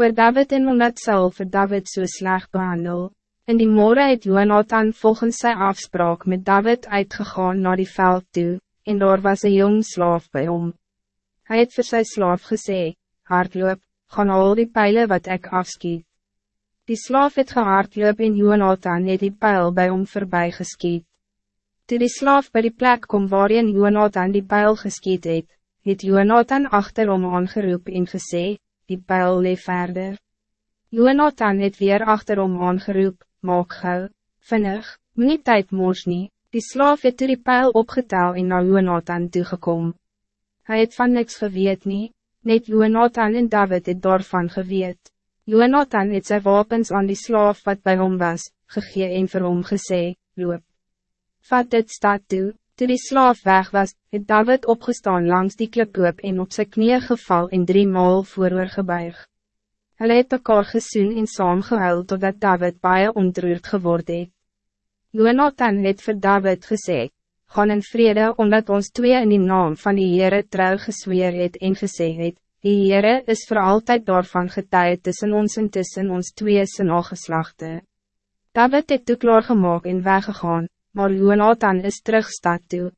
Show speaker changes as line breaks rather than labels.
oor David en omdat Saul vir David so sleg behandel. In die morgen het Jonathan volgens zijn afspraak met David uitgegaan naar die veld toe, en daar was een jong slaaf bij hom. Hij het vir sy slaaf gesê, hardloop, gaan al die pijlen wat ik afskiet. Die slaaf het gehardloop en Jonathan het die pijl bij hom voorbij geskiet. Toe die slaaf bij die plek kom waarin Jonathan die pijl geskiet het, het Jonathan achterom aangeroep en gesê, die pijl leef verder. Jonathan het weer achterom aangeroep, maak gauw, vinnig, nie tyd moos nie, die slaaf het toe die pijl opgetel en na Jonathan toegekom. Hij het van niks geweet nie, net Jonathan en David het daarvan geweet. Jonathan het sy wapens aan die slaaf wat bij hom was, gegee en vir hom gesê, loop. Vat dit stad toe, toe die slaaf weg was, het David opgestaan langs die klipkoop en op sy knieën geval en drie maal vooroor gebuig. Hulle het mekaar gesoen en saamgehuil totdat David baie ontroerd geword het. Jonathan het vir David gesê, gaan in vrede omdat ons twee in die naam van die Heere trouw gesweer het en gesê het, die Heere is voor altijd daarvan getuid tussen ons en tussen ons twee sy nageslachte. David het toe klaar gemaakt en weggegaan, maar Jonathan is terug stad toe.